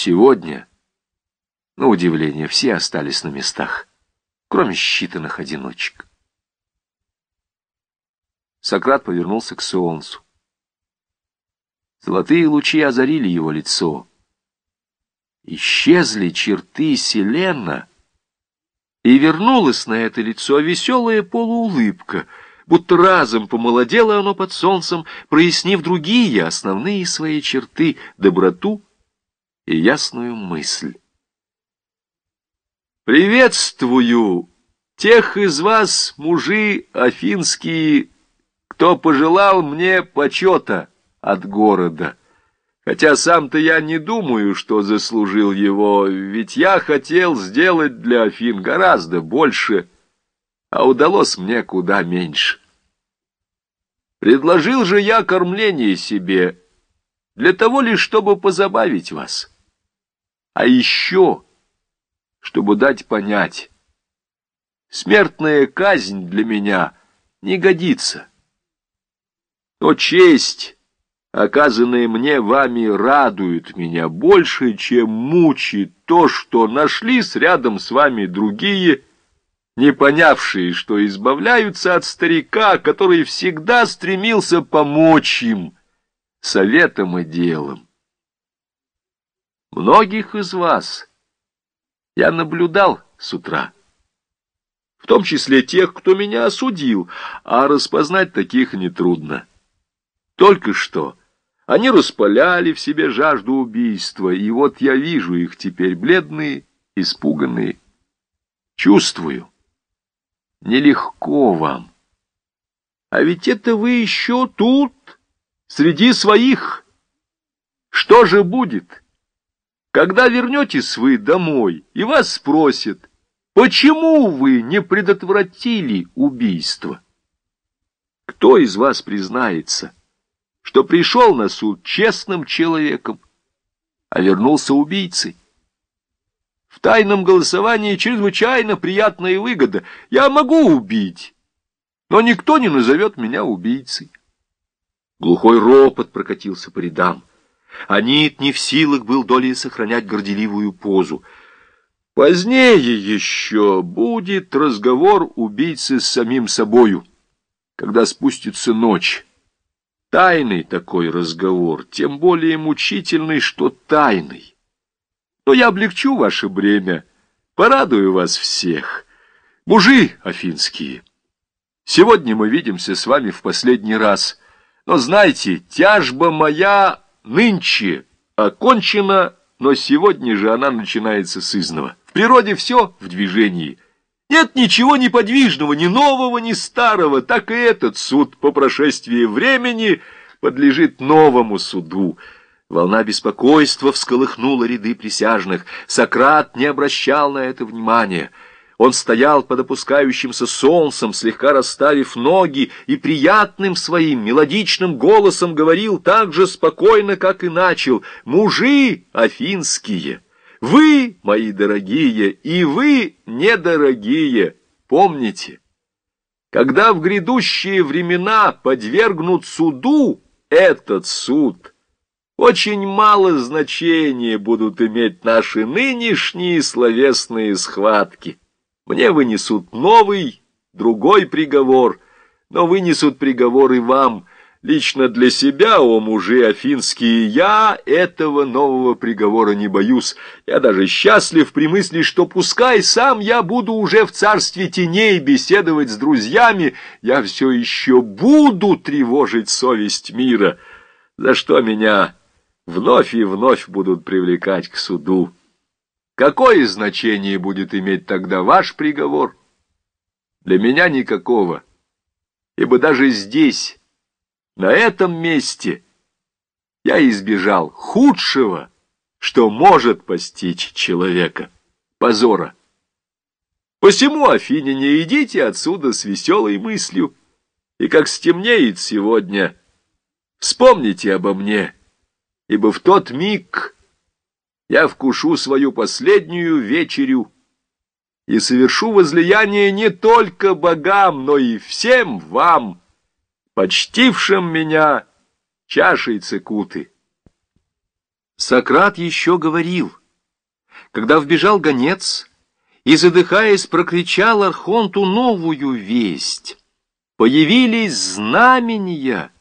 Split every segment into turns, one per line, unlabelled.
Сегодня, на удивление, все остались на местах, кроме считанных одиночек. Сократ повернулся к солнцу. Золотые лучи озарили его лицо. Исчезли черты Селена, и вернулась на это лицо веселая полуулыбка, будто разом помолодело оно под солнцем, прояснив другие основные свои черты — доброту и ясную мысль. «Приветствую тех из вас, мужи афинские, кто пожелал мне почета от города. Хотя сам-то я не думаю, что заслужил его, ведь я хотел сделать для Афин гораздо больше, а удалось мне куда меньше. Предложил же я кормление себе для того лишь, чтобы позабавить вас. А еще, чтобы дать понять, смертная казнь для меня не годится. Но честь, оказанная мне вами, радует меня больше, чем мучит то, что нашлись рядом с вами другие, не понявшие, что избавляются от старика, который всегда стремился помочь им советом и делом. Многих из вас я наблюдал с утра, в том числе тех, кто меня осудил, а распознать таких нетрудно. Только что они распаляли в себе жажду убийства, и вот я вижу их теперь бледные, испуганные. Чувствую, нелегко вам. А ведь это вы еще тут, среди своих. Что же будет, когда вернетесь вы домой, и вас спросят, почему вы не предотвратили убийство? Кто из вас признается, что пришел на суд честным человеком, а вернулся убийцей. В тайном голосовании чрезвычайно приятная выгода. Я могу убить, но никто не назовет меня убийцей. Глухой ропот прокатился по рядам. Анит не в силах был долей сохранять горделивую позу. Позднее еще будет разговор убийцы с самим собою, когда спустится ночь. Тайный такой разговор, тем более мучительный, что тайный. Но я облегчу ваше бремя, порадую вас всех. Мужи афинские, сегодня мы видимся с вами в последний раз, но знайте, тяжба моя нынче окончена, но сегодня же она начинается с изного. В природе все в движении — нет ничего неподвижного, ни нового, ни старого, так и этот суд по прошествии времени подлежит новому суду. Волна беспокойства всколыхнула ряды присяжных. Сократ не обращал на это внимания. Он стоял под опускающимся солнцем, слегка расставив ноги, и приятным своим мелодичным голосом говорил так же спокойно, как и начал «Мужи афинские!» Вы, мои дорогие, и вы, недорогие, помните, когда в грядущие времена подвергнут суду этот суд, очень мало значения будут иметь наши нынешние словесные схватки. Мне вынесут новый, другой приговор, но вынесут приговор и вам — Лично для себя, о мужи афинские, я этого нового приговора не боюсь. Я даже счастлив при мысли, что пускай сам я буду уже в царстве теней беседовать с друзьями, я все еще буду тревожить совесть мира, за что меня вновь и вновь будут привлекать к суду. Какое значение будет иметь тогда ваш приговор? Для меня никакого, ибо даже здесь на этом месте я избежал худшего, что может постичь человека — позора. Посему, афиняне, идите отсюда с веселой мыслью, и как стемнеет сегодня, вспомните обо мне, ибо в тот миг я вкушу свою последнюю вечерю и совершу возлияние не только богам, но и всем вам — почтившим меня чашей цикуты.
Сократ еще говорил. Когда вбежал гонец и, задыхаясь, прокричал Архонту новую весть. Появились знамения,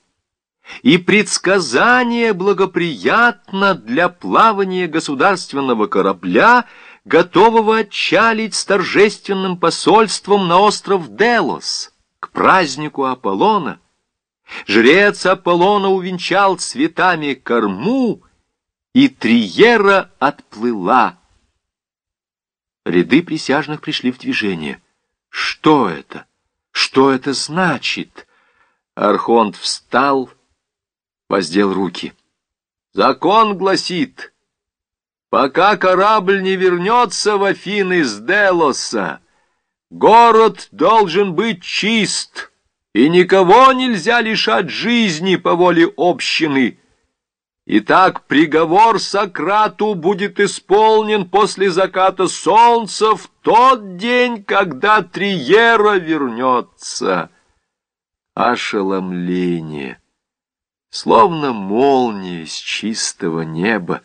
и предсказание благоприятно для плавания государственного корабля, готового отчалить с торжественным посольством на остров Делос к празднику Аполлона. Жрец Аполлона увенчал цветами корму, и Триера отплыла. Ряды присяжных пришли в движение. Что это? Что это значит? Архонт встал, воздел руки. Закон гласит, пока корабль не вернется в Афины с Делоса, город должен быть чист, и никого нельзя лишать жизни по воле общины. Итак, приговор Сократу будет исполнен после заката солнца в тот день, когда Триера вернется. Ошеломление, словно молния из чистого неба,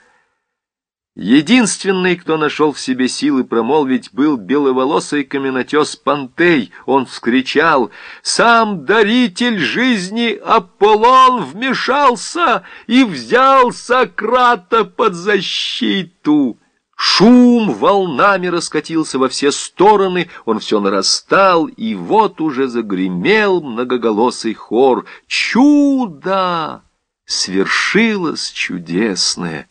Единственный, кто нашел в себе силы промолвить, был беловолосый каменотес Пантей. Он вскричал «Сам даритель жизни Аполлон вмешался и взял Сократа под защиту». Шум волнами раскатился во все стороны, он все нарастал, и вот уже загремел многоголосый хор. «Чудо! Свершилось чудесное!»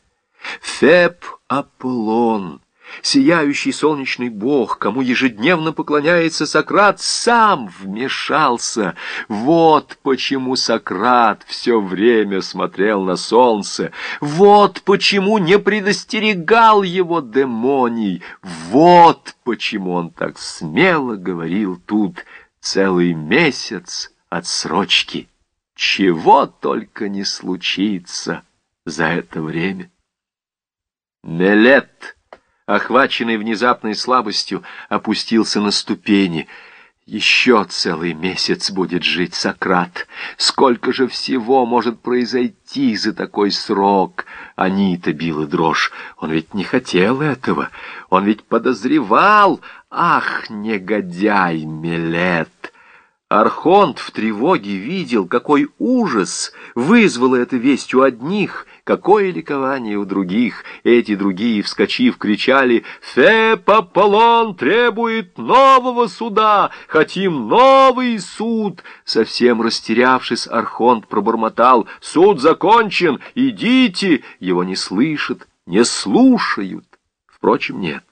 Феб Аполлон, сияющий солнечный бог, кому ежедневно поклоняется Сократ, сам вмешался. Вот почему Сократ все время смотрел на солнце, вот почему не предостерегал его демоний, вот почему он так смело говорил тут целый месяц отсрочки. Чего только не случится за это время. Мелет, охваченный внезапной слабостью, опустился на ступени. Еще целый месяц будет жить Сократ. Сколько же всего может произойти за такой срок? Анита била дрожь. Он ведь не хотел этого. Он ведь подозревал. Ах, негодяй Мелет! Архонт в тревоге видел, какой ужас вызвала эта весть у одних, какое ликование у других. Эти другие, вскочив, кричали «Феб Аполлон требует нового суда! Хотим новый суд!» Совсем растерявшись, Архонт пробормотал «Суд закончен! Идите!» Его не слышат, не слушают. Впрочем, нет.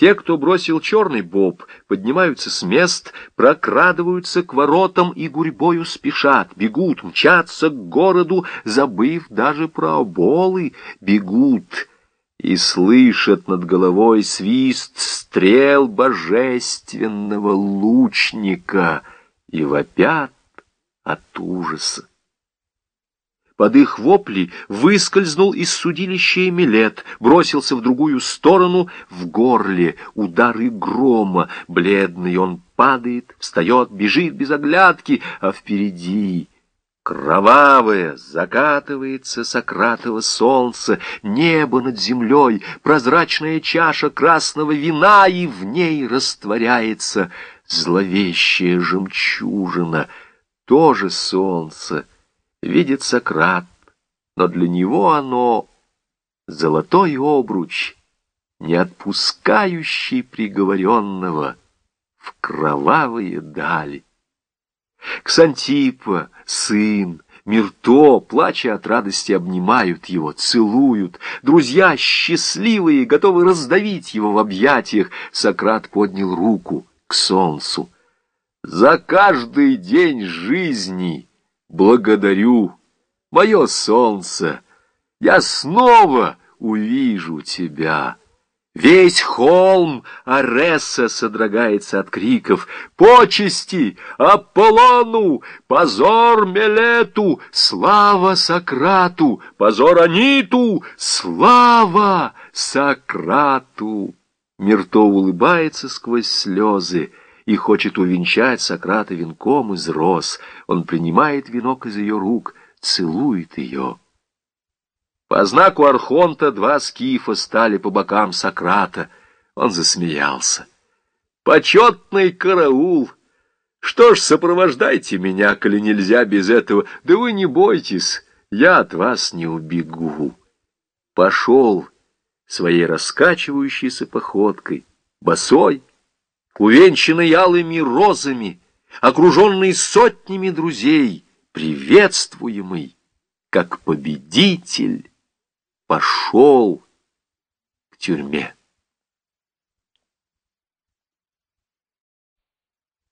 Те, кто бросил черный боб, поднимаются с мест, прокрадываются к воротам и гурьбою спешат, бегут, мчатся к городу, забыв даже про оболы, бегут и слышат над головой свист стрел божественного лучника и вопят от ужаса. Под их вопли выскользнул из судилища Эмилет, бросился в другую сторону, в горле удары грома. Бледный он падает, встает, бежит без оглядки, а впереди... Кровавое закатывается Сократово солнце, небо над землей, прозрачная чаша красного вина, и в ней растворяется зловещая жемчужина, тоже солнце, видит Сократ, но для него оно золотой обруч, не отпускающий приговоренного в кровавые дали. Ксантипа, сын, Мирто, плача от радости, обнимают его, целуют. Друзья счастливые, готовы раздавить его в объятиях. Сократ поднял руку к солнцу. «За каждый день жизни!» Благодарю, мое солнце, я снова увижу тебя. Весь холм Ареса содрогается от криков «Почести! Аполлону! Позор Мелету! Слава Сократу! Позор Аниту! Слава Сократу!» Мирто улыбается сквозь слезы и хочет увенчать Сократа венком из роз. Он принимает венок из ее рук, целует ее.
По знаку Архонта два скифа стали по бокам Сократа. Он засмеялся. «Почетный караул! Что ж, сопровождайте меня, коли нельзя без этого. Да вы не бойтесь, я от вас не убегу». Пошел своей раскачивающейся походкой, босой, увенчанный алыми розами, окруженный сотнями друзей, приветствуемый, как победитель, пошел к тюрьме.